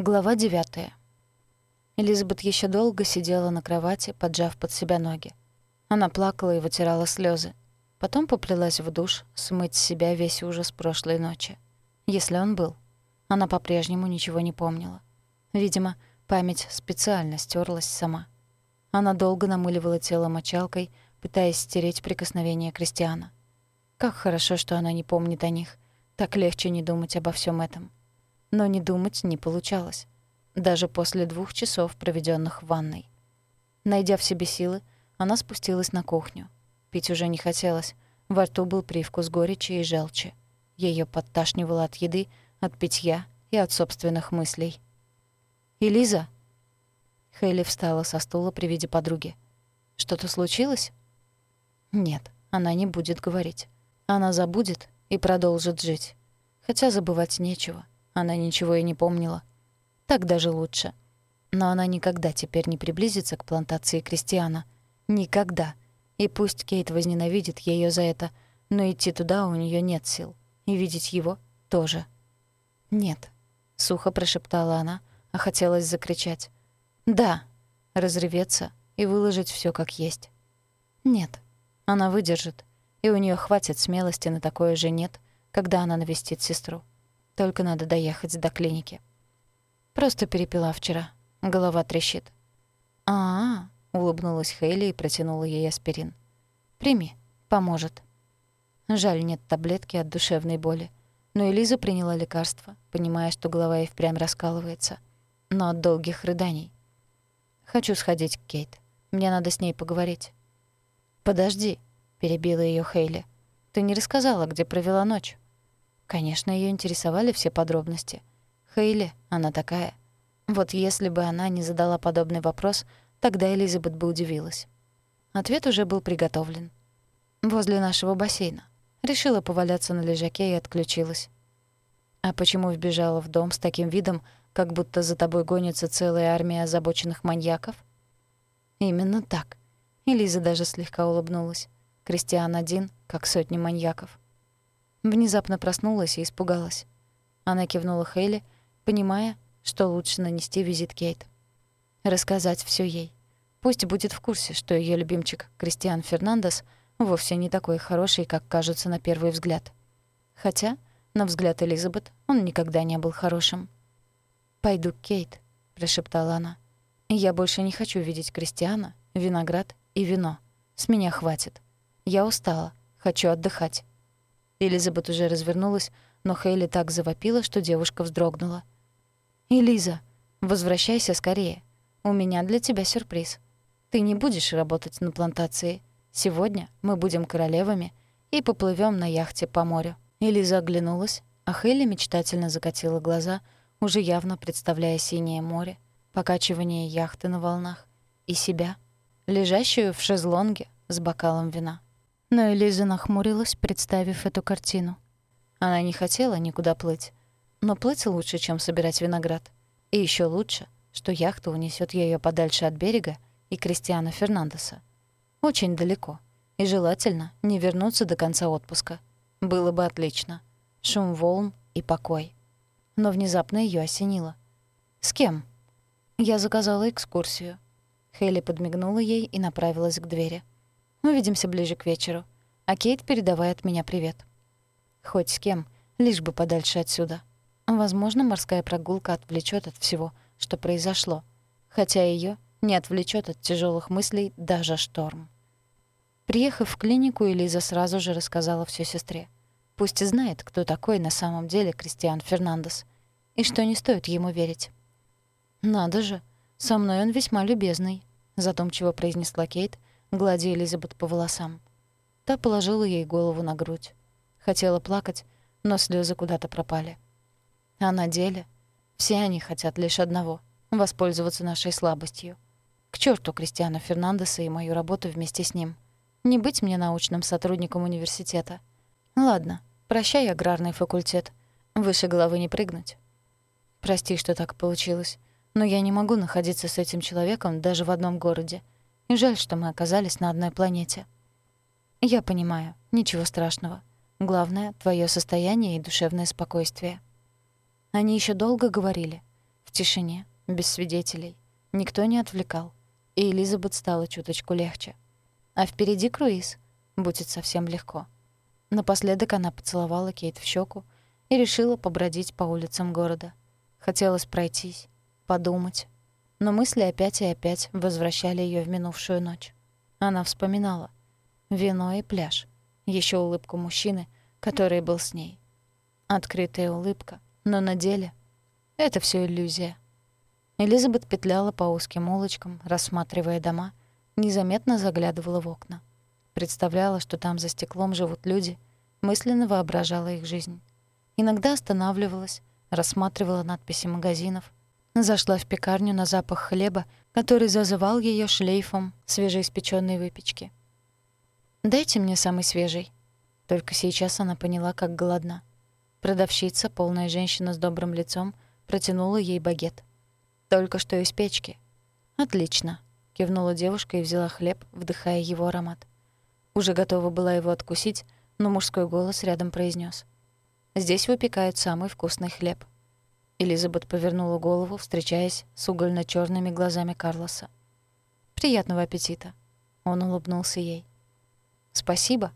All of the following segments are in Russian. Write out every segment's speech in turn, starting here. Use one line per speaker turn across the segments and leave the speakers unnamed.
Глава 9. Элизабет еще долго сидела на кровати, поджав под себя ноги. Она плакала и вытирала слезы. Потом поплелась в душ смыть с себя весь ужас прошлой ночи. Если он был. Она по-прежнему ничего не помнила. Видимо, память специально стерлась сама. Она долго намыливала тело мочалкой, пытаясь стереть прикосновение Кристиана. Как хорошо, что она не помнит о них. Так легче не думать обо всем этом. Но не думать не получалось. Даже после двух часов, проведенных в ванной. Найдя в себе силы, она спустилась на кухню. Пить уже не хотелось. Во рту был привкус горечи и желчи. Её подташнивало от еды, от питья и от собственных мыслей. «Элиза!» Хейли встала со стула при виде подруги. «Что-то случилось?» «Нет, она не будет говорить. Она забудет и продолжит жить. Хотя забывать нечего. Она ничего и не помнила. Так даже лучше. Но она никогда теперь не приблизится к плантации Кристиана. Никогда. И пусть Кейт возненавидит её за это, но идти туда у неё нет сил. И видеть его тоже. «Нет», — сухо прошептала она, а хотелось закричать. «Да», — разреветься и выложить всё как есть. «Нет», она выдержит, и у неё хватит смелости на такое же «нет», когда она навестит сестру. Только надо доехать до клиники. Просто перепила вчера. Голова трещит. «А-а-а», улыбнулась Хейли и протянула ей аспирин. «Прими, поможет». Жаль, нет таблетки от душевной боли. Но Элиза приняла лекарство, понимая, что голова и впрямь раскалывается. Но от долгих рыданий. «Хочу сходить к Кейт. Мне надо с ней поговорить». «Подожди», — перебила её Хейли. «Ты не рассказала, где провела ночь?» Конечно, её интересовали все подробности. Хейли, она такая. Вот если бы она не задала подобный вопрос, тогда Элизабет бы удивилась. Ответ уже был приготовлен. Возле нашего бассейна. Решила поваляться на лежаке и отключилась. А почему вбежала в дом с таким видом, как будто за тобой гонится целая армия озабоченных маньяков? Именно так. Элиза даже слегка улыбнулась. Кристиан один, как сотни маньяков. Внезапно проснулась и испугалась. Она кивнула Хейли, понимая, что лучше нанести визит Кейт. Рассказать всё ей. Пусть будет в курсе, что её любимчик Кристиан Фернандес вовсе не такой хороший, как кажется на первый взгляд. Хотя, на взгляд Элизабет, он никогда не был хорошим. «Пойду к Кейт», — прошептала она. «Я больше не хочу видеть Кристиана, виноград и вино. С меня хватит. Я устала, хочу отдыхать». Элизабет уже развернулась, но Хейли так завопила, что девушка вздрогнула. «Элиза, возвращайся скорее. У меня для тебя сюрприз. Ты не будешь работать на плантации. Сегодня мы будем королевами и поплывем на яхте по морю». Элиза оглянулась, а Хейли мечтательно закатила глаза, уже явно представляя синее море, покачивание яхты на волнах и себя, лежащую в шезлонге с бокалом вина. Но Элиза нахмурилась, представив эту картину. Она не хотела никуда плыть. Но плыть лучше, чем собирать виноград. И еще лучше, что яхта унесет ее подальше от берега и Кристиана Фернандеса. Очень далеко. И желательно не вернуться до конца отпуска. Было бы отлично. Шум волн и покой. Но внезапно ее осенило. «С кем?» Я заказала экскурсию. Хейли подмигнула ей и направилась к двери. Увидимся ближе к вечеру. А Кейт передавай от меня привет. Хоть с кем, лишь бы подальше отсюда. Возможно, морская прогулка отвлечет от всего, что произошло, хотя ее не отвлечет от тяжелых мыслей даже шторм. Приехав в клинику, Элиза сразу же рассказала все сестре. Пусть и знает, кто такой на самом деле Кристиан Фернандес, и что не стоит ему верить. «Надо же, со мной он весьма любезный», — задумчиво произнесла Кейт, гладя Элизабет по волосам. Та положила ей голову на грудь. Хотела плакать, но слезы куда-то пропали. А на деле все они хотят лишь одного — воспользоваться нашей слабостью. К черту Кристиана Фернандеса и мою работу вместе с ним. Не быть мне научным сотрудником университета. Ладно, прощай, аграрный факультет. Выше головы не прыгнуть. Прости, что так получилось, но я не могу находиться с этим человеком даже в одном городе — жаль, что мы оказались на одной планете. Я понимаю, ничего страшного. Главное — твое состояние и душевное спокойствие. Они еще долго говорили. В тишине, без свидетелей. Никто не отвлекал. И Элизабет стало чуточку легче. А впереди круиз. Будет совсем легко. Напоследок она поцеловала Кейт в щеку и решила побродить по улицам города. Хотелось пройтись, подумать. Но мысли опять и опять возвращали ее в минувшую ночь. Она вспоминала. Вино и пляж. еще улыбку мужчины, который был с ней. Открытая улыбка, но на деле это все иллюзия. Элизабет петляла по узким улочкам, рассматривая дома, незаметно заглядывала в окна. Представляла, что там за стеклом живут люди, мысленно воображала их жизнь. Иногда останавливалась, рассматривала надписи магазинов, зашла в пекарню на запах хлеба, который зазывал ее шлейфом свежеиспечённой выпечки. «Дайте мне самый свежий». Только сейчас она поняла, как голодна. Продавщица, полная женщина с добрым лицом, протянула ей багет. «Только что из печки». «Отлично», — кивнула девушка и взяла хлеб, вдыхая его аромат. Уже готова была его откусить, но мужской голос рядом произнес: «Здесь выпекают самый вкусный хлеб». Элизабет повернула голову, встречаясь с угольно черными глазами Карлоса. «Приятного аппетита!» Он улыбнулся ей. «Спасибо!»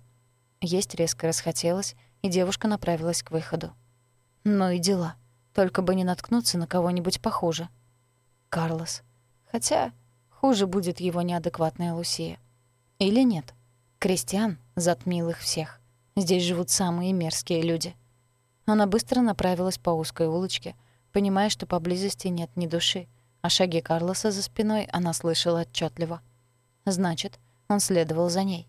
Есть резко расхотелось, и девушка направилась к выходу. Ну и дела. Только бы не наткнуться на кого-нибудь похуже. Карлос. Хотя хуже будет его неадекватная Лусия. Или нет? Крестьян затмил их всех. Здесь живут самые мерзкие люди. Она быстро направилась по узкой улочке, понимая, что поблизости нет ни души, а шаги Карлоса за спиной она слышала отчетливо. Значит, он следовал за ней.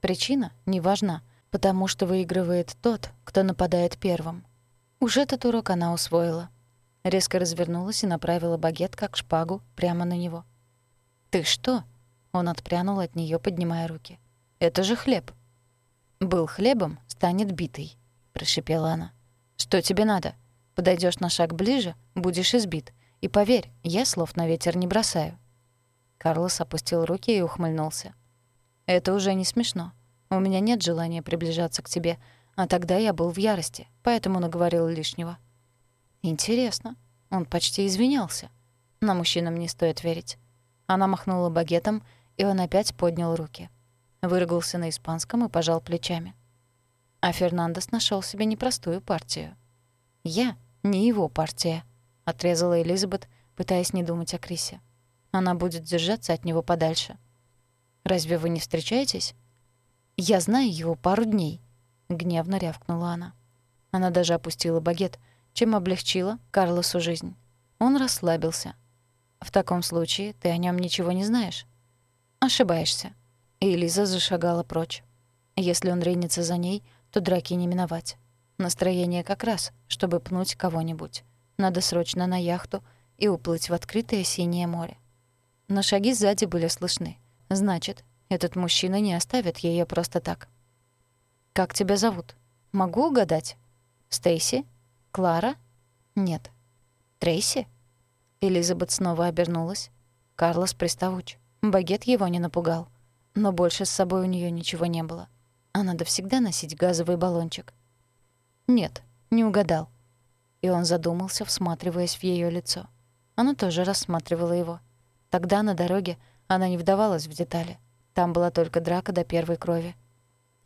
Причина не важна — потому что выигрывает тот, кто нападает первым. Уже этот урок она усвоила. Резко развернулась и направила багет, как шпагу, прямо на него. «Ты что?» Он отпрянул от нее, поднимая руки. «Это же хлеб». «Был хлебом, станет битой», — прошипела она. «Что тебе надо? Подойдешь на шаг ближе, будешь избит. И поверь, я слов на ветер не бросаю». Карлос опустил руки и ухмыльнулся. «Это уже не смешно. У меня нет желания приближаться к тебе, а тогда я был в ярости, поэтому наговорил лишнего». «Интересно. Он почти извинялся. Но мужчинам не стоит верить». Она махнула багетом, и он опять поднял руки. Выругался на испанском и пожал плечами. А Фернандес нашел себе непростую партию. «Я не его партия», — отрезала Элизабет, пытаясь не думать о Крисе. Она будет держаться от него подальше. «Разве вы не встречаетесь?» «Я знаю его пару дней», — гневно рявкнула она. Она даже опустила багет, чем облегчила Карлосу жизнь. Он расслабился. «В таком случае ты о нем ничего не знаешь?» «Ошибаешься». И Элиза зашагала прочь. Если он ринется за ней, то драки не миновать. Настроение как раз, чтобы пнуть кого-нибудь. Надо срочно на яхту и уплыть в открытое синее море. Но шаги сзади были слышны. Значит, этот мужчина не оставит ее просто так. «Как тебя зовут? Могу угадать? Стейси? Клара? Нет. Трейси?» Элизабет снова обернулась. Карлос приставуч. Багет его не напугал. Но больше с собой у нее ничего не было. А надо всегда носить газовый баллончик. «Нет, не угадал». И он задумался, всматриваясь в ее лицо. Она тоже рассматривала его. Тогда на дороге она не вдавалась в детали. Там была только драка до первой крови.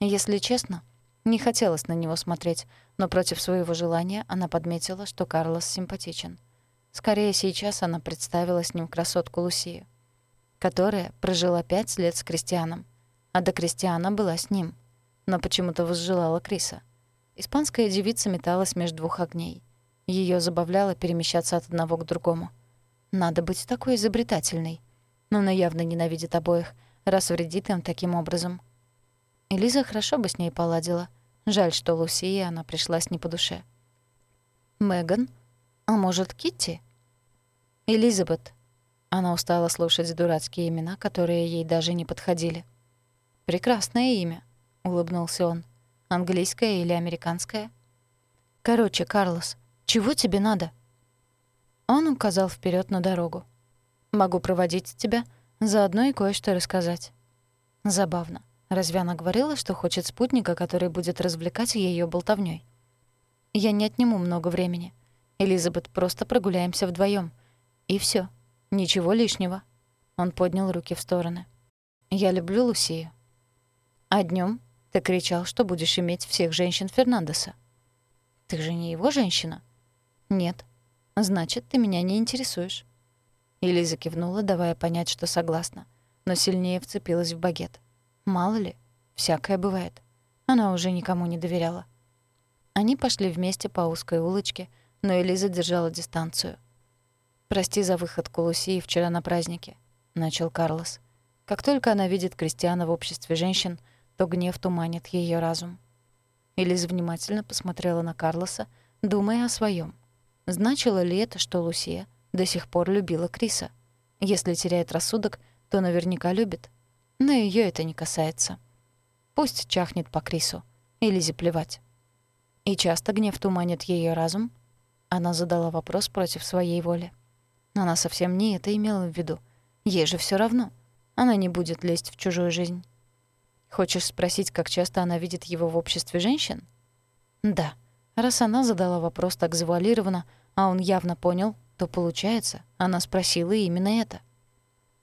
Если честно, не хотелось на него смотреть, но против своего желания она подметила, что Карлос симпатичен. Скорее, сейчас она представила с ним красотку Лусию, которая прожила пять лет с Кристианом, а до Кристиана была с ним, но почему-то возжелала Криса. Испанская девица металась между двух огней. Ее забавляло перемещаться от одного к другому. Надо быть такой изобретательной. Но она явно ненавидит обоих — раз вредит им таким образом. Элиза хорошо бы с ней поладила. Жаль, что Лусии она пришлась не по душе. Меган? А может, Китти? Элизабет. Она устала слушать дурацкие имена, которые ей даже не подходили. «Прекрасное имя», — улыбнулся он. «Английское или американское?» «Короче, Карлос, чего тебе надо?» Он указал вперед на дорогу. «Могу проводить тебя Заодно и кое-что рассказать. Забавно. Разве она говорила, что хочет спутника, который будет развлекать ее болтовней? Я не отниму много времени. Элизабет, просто прогуляемся вдвоем. И все, Ничего лишнего. Он поднял руки в стороны. Я люблю Лусию. А днем ты кричал, что будешь иметь всех женщин Фернандеса. Ты же не его женщина? Нет. Значит, ты меня не интересуешь. Элиза кивнула, давая понять, что согласна, но сильнее вцепилась в багет. Мало ли, всякое бывает. Она уже никому не доверяла. Они пошли вместе по узкой улочке, но Элиза держала дистанцию. «Прости за выходку Лусии вчера на празднике», — начал Карлос. Как только она видит Кристиана в обществе женщин, то гнев туманит ее разум. Элиза внимательно посмотрела на Карлоса, думая о своем. Значило ли это, что Лусия до сих пор любила Криса? Если теряет рассудок, то наверняка любит. Но ее это не касается. Пусть чахнет по Крису. Элизе плевать. И часто гнев туманит ее разум? Она задала вопрос против своей воли. Она совсем не это имела в виду. Ей же все равно. Она не будет лезть в чужую жизнь. Хочешь спросить, как часто она видит его в обществе женщин? Да. Раз она задала вопрос так завуалированно, а он явно понял, то получается, она спросила именно это.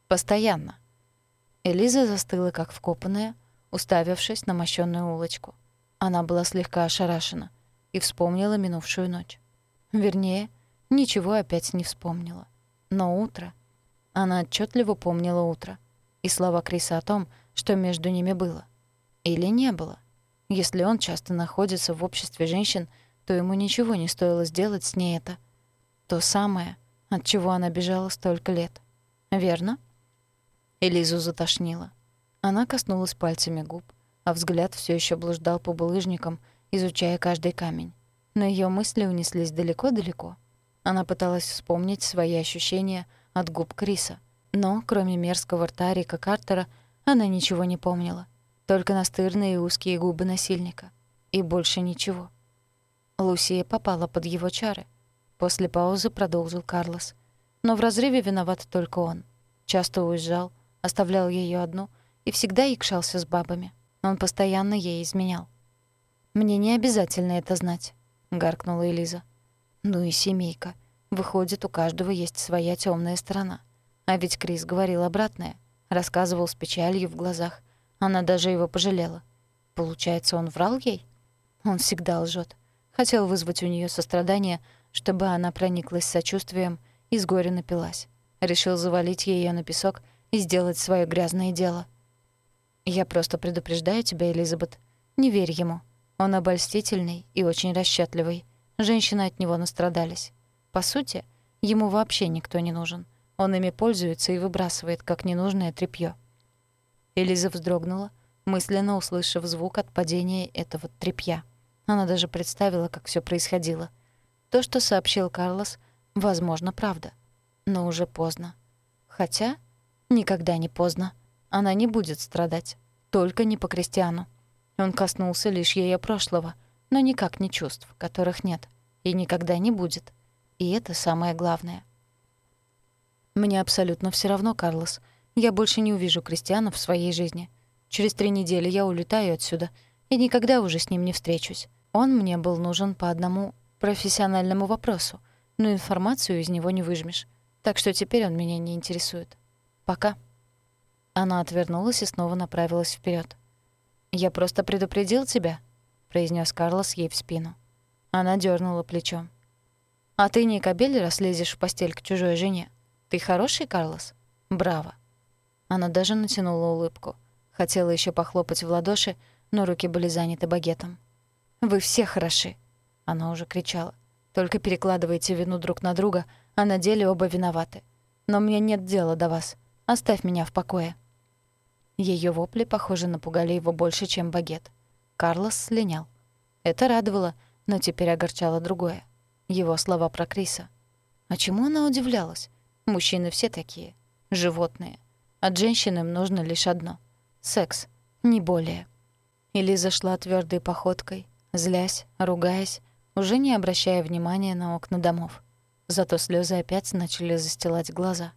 Постоянно. Элиза застыла как вкопанная, уставившись на мощённую улочку. Она была слегка ошарашена и вспомнила минувшую ночь. Вернее, ничего опять не вспомнила. Но утро... Она отчетливо помнила утро. И слова Криса о том, что между ними было. Или не было. Если он часто находится в обществе женщин, то ему ничего не стоило сделать с ней это. То самое, от чего она бежала столько лет. Верно? Элизу затошнило. Она коснулась пальцами губ, а взгляд все еще блуждал по булыжникам, изучая каждый камень. Но ее мысли унеслись далеко-далеко. Она пыталась вспомнить свои ощущения от губ Криса, но, кроме мерзкого рта Рика Картера, она ничего не помнила. Только настырные узкие губы насильника. И больше ничего. Лусия попала под его чары. После паузы продолжил Карлос. Но в разрыве виноват только он. Часто уезжал, оставлял ее одну и всегда икшался с бабами. Он постоянно ей изменял. «Мне не обязательно это знать», — гаркнула Элиза. Ну и семейка. Выходит, у каждого есть своя темная сторона. А ведь Крис говорил обратное. Рассказывал с печалью в глазах. Она даже его пожалела. Получается, он врал ей? Он всегда лжет. Хотел вызвать у нее сострадание, чтобы она прониклась сочувствием и с горя напилась. Решил завалить ее на песок и сделать свое грязное дело. Я просто предупреждаю тебя, Элизабет. Не верь ему. Он обольстительный и очень расчетливый. Женщины от него настрадались. По сути, ему вообще никто не нужен. Он ими пользуется и выбрасывает, как ненужное тряпьё. Элиза вздрогнула, мысленно услышав звук от падения этого тряпья. Она даже представила, как все происходило. То, что сообщил Карлос, возможно, правда. Но уже поздно. Хотя никогда не поздно. Она не будет страдать. Только не по крестьяну. Он коснулся лишь ее прошлого — но никак не чувств, которых нет и никогда не будет. И это самое главное. Мне абсолютно все равно, Карлос. Я больше не увижу Кристиана в своей жизни. Через три недели я улетаю отсюда и никогда уже с ним не встречусь. Он мне был нужен по одному профессиональному вопросу, но информацию из него не выжмешь. Так что теперь он меня не интересует. Пока. Она отвернулась и снова направилась вперед. «Я просто предупредил тебя», произнес Карлос ей в спину. Она дернула плечом. «А ты не кобель раз лезешь в постель к чужой жене? Ты хороший, Карлос? Браво!» Она даже натянула улыбку. Хотела еще похлопать в ладоши, но руки были заняты багетом. «Вы все хороши!» Она уже кричала. «Только перекладывайте вину друг на друга, а на деле оба виноваты. Но мне нет дела до вас. Оставь меня в покое». Ее вопли, похоже, напугали его больше, чем багет. Карлос слинял. Это радовало, но теперь огорчало другое. Его слова про Криса. А чему она удивлялась? Мужчины все такие. Животные. От женщин им нужно лишь одно — секс, не более. Элиза шла твердой походкой, злясь, ругаясь, уже не обращая внимания на окна домов. Зато слезы опять начали застилать глаза.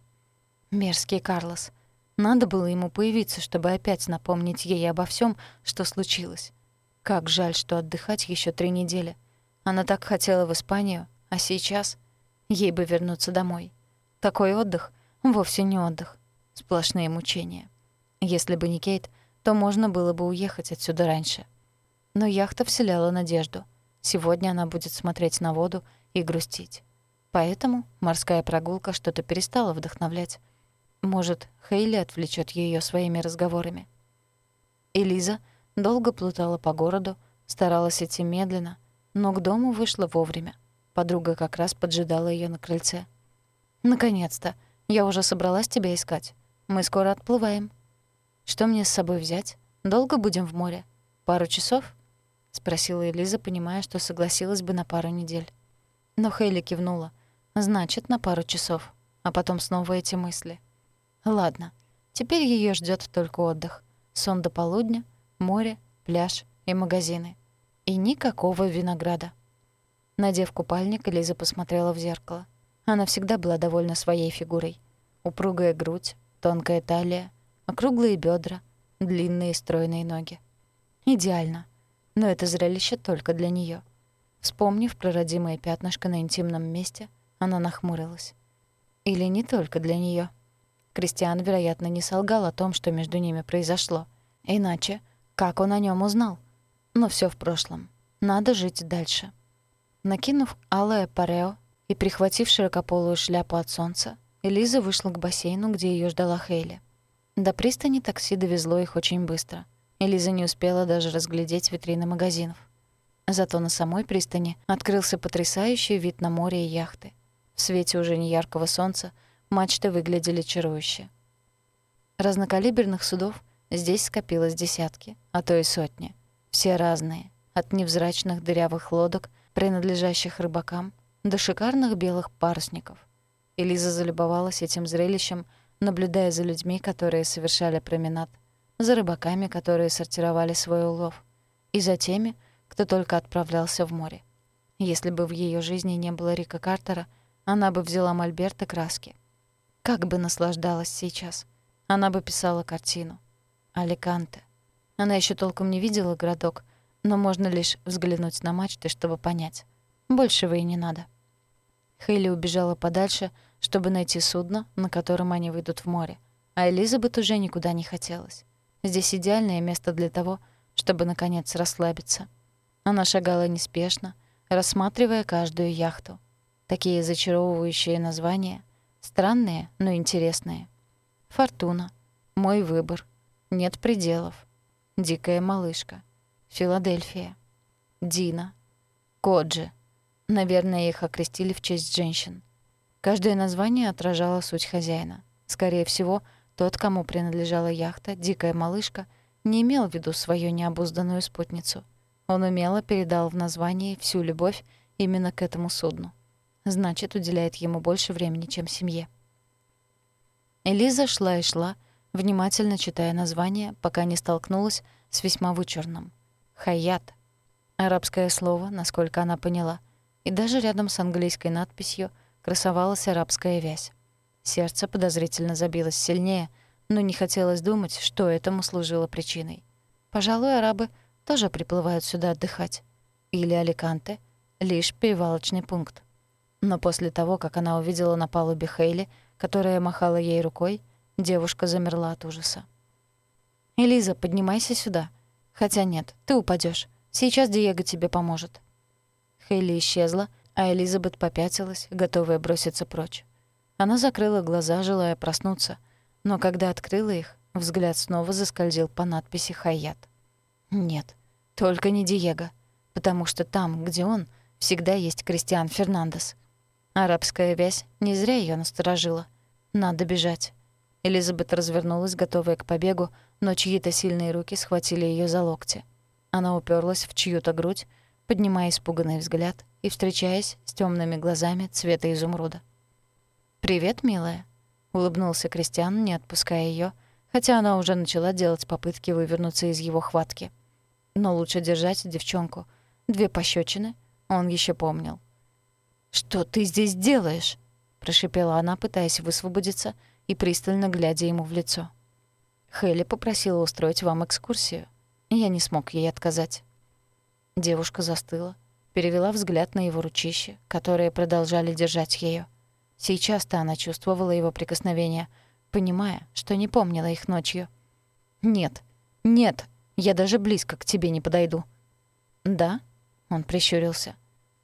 Мерзкий Карлос. Надо было ему появиться, чтобы опять напомнить ей обо всем, что случилось. Как жаль, что отдыхать еще три недели. Она так хотела в Испанию, а сейчас ей бы вернуться домой. Такой отдых вовсе не отдых. Сплошные мучения. Если бы не Кейт, то можно было бы уехать отсюда раньше. Но яхта вселяла надежду. Сегодня она будет смотреть на воду и грустить. Поэтому морская прогулка что-то перестала вдохновлять. Может, Хейли отвлечет ее своими разговорами. Элиза долго плутала по городу, старалась идти медленно, но к дому вышла вовремя. Подруга как раз поджидала ее на крыльце. «Наконец-то! Я уже собралась тебя искать. Мы скоро отплываем». «Что мне с собой взять? Долго будем в море? Пару часов?» — спросила Элиза, понимая, что согласилась бы на пару недель. Но Хейли кивнула. «Значит, на пару часов». А потом снова эти мысли. «Ладно, теперь ее ждет только отдых. Сон до полудня, море, пляж и магазины. И никакого винограда». Надев купальник, Элиза посмотрела в зеркало. Она всегда была довольна своей фигурой. Упругая грудь, тонкая талия, округлые бедра, длинные стройные ноги. Идеально. Но это зрелище только для нее. Вспомнив про родимое пятнышко на интимном месте, она нахмурилась. Или не только для нее. Кристиан, вероятно, не солгал о том, что между ними произошло. Иначе, как он о нем узнал? Но все в прошлом. Надо жить дальше. Накинув алое парео и прихватив широкополую шляпу от солнца, Элиза вышла к бассейну, где ее ждала Хейли. До пристани такси довезло их очень быстро. Элиза не успела даже разглядеть витрины магазинов. Зато на самой пристани открылся потрясающий вид на море и яхты. В свете уже неяркого солнца мачты выглядели чарующе. Разнокалиберных судов здесь скопилось десятки, а то и сотни. Все разные, от невзрачных дырявых лодок принадлежащих рыбакам, до шикарных белых парусников. Элиза залюбовалась этим зрелищем, наблюдая за людьми, которые совершали променад, за рыбаками, которые сортировали свой улов, и за теми, кто только отправлялся в море. Если бы в ее жизни не было Рика Картера, она бы взяла мольберт и краски. Как бы наслаждалась сейчас. Она бы писала картину. Аликанте. Она еще толком не видела городок, но можно лишь взглянуть на мачты, чтобы понять. Большего и не надо. Хейли убежала подальше, чтобы найти судно, на котором они выйдут в море, а Элизабет уже никуда не хотелось. Здесь идеальное место для того, чтобы, наконец, расслабиться. Она шагала неспешно, рассматривая каждую яхту. Такие зачаровывающие названия, странные, но интересные. «Фортуна», «Мой выбор», «Нет пределов», «Дикая малышка», Филадельфия, Дина, Коджи. Наверное, их окрестили в честь женщин. Каждое название отражало суть хозяина. Скорее всего, тот, кому принадлежала яхта «Дикая малышка», не имел в виду свою необузданную спутницу. Он умело передал в названии всю любовь именно к этому судну. Значит, уделяет ему больше времени, чем семье. Элиза шла и шла, внимательно читая название, пока не столкнулась с весьма вычурным — Хаят. Арабское слово, насколько она поняла. И даже рядом с английской надписью красовалась арабская вязь. Сердце подозрительно забилось сильнее, но не хотелось думать, что этому служило причиной. Пожалуй, арабы тоже приплывают сюда отдыхать. Или Аликанте — лишь перевалочный пункт. Но после того, как она увидела на палубе Хейли, которая махала ей рукой, девушка замерла от ужаса. «Элиза, поднимайся сюда», Хотя нет, ты упадешь. Сейчас Диего тебе поможет». Хейли исчезла, а Элизабет попятилась, готовая броситься прочь. Она закрыла глаза, желая проснуться, но когда открыла их, взгляд снова заскользил по надписи «Хайят». Нет, только не Диего, потому что там, где он, всегда есть Кристиан Фернандес. Арабская вязь не зря ее насторожила. Надо бежать. Элизабет развернулась, готовая к побегу, но чьи-то сильные руки схватили ее за локти. Она уперлась в чью-то грудь, поднимая испуганный взгляд и встречаясь с темными глазами цвета изумруда. «Привет, милая», — улыбнулся Кристиан, не отпуская ее, хотя она уже начала делать попытки вывернуться из его хватки. Но лучше держать девчонку. Две пощечины он еще помнил. «Что ты здесь делаешь?» — прошипела она, пытаясь высвободиться и пристально глядя ему в лицо. Хелли попросила устроить вам экскурсию. Я не смог ей отказать. Девушка застыла, перевела взгляд на его ручище, которые продолжали держать ее. Сейчас-то она чувствовала его прикосновение, понимая, что не помнила их ночью. «Нет, нет, я даже близко к тебе не подойду». «Да?» — он прищурился.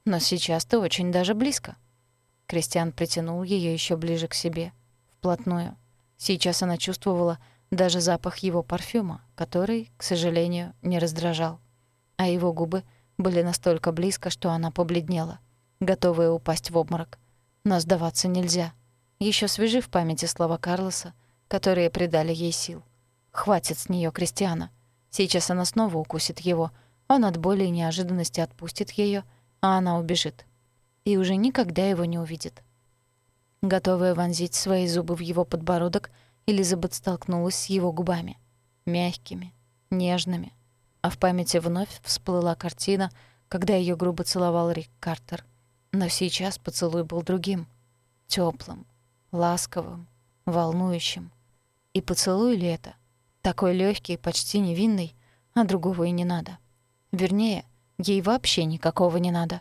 «Но сейчас ты очень даже близко». Кристиан притянул ее еще ближе к себе, вплотную. Сейчас она чувствовала даже запах его парфюма, который, к сожалению, не раздражал. А его губы были настолько близко, что она побледнела, готовая упасть в обморок. Но сдаваться нельзя. Еще свежи в памяти слова Карлоса, которые придали ей сил. Хватит с нее Кристиана. Сейчас она снова укусит его. Он от боли и неожиданности отпустит ее, а она убежит. И уже никогда его не увидит. Готовая вонзить свои зубы в его подбородок, Элизабет столкнулась с его губами. Мягкими, нежными. А в памяти вновь всплыла картина, когда ее грубо целовал Рик Картер. Но сейчас поцелуй был другим. теплым, ласковым, волнующим. И поцелуй ли это? Такой легкий, почти невинный, а другого и не надо. Вернее, ей вообще никакого не надо.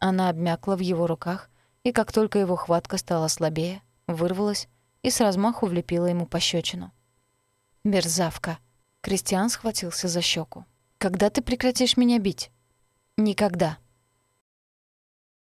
Она обмякла в его руках, и как только его хватка стала слабее, вырвалась и с размаху влепила ему пощечину. «Мерзавка!» Кристиан схватился за щеку. «Когда ты прекратишь меня бить?» «Никогда!»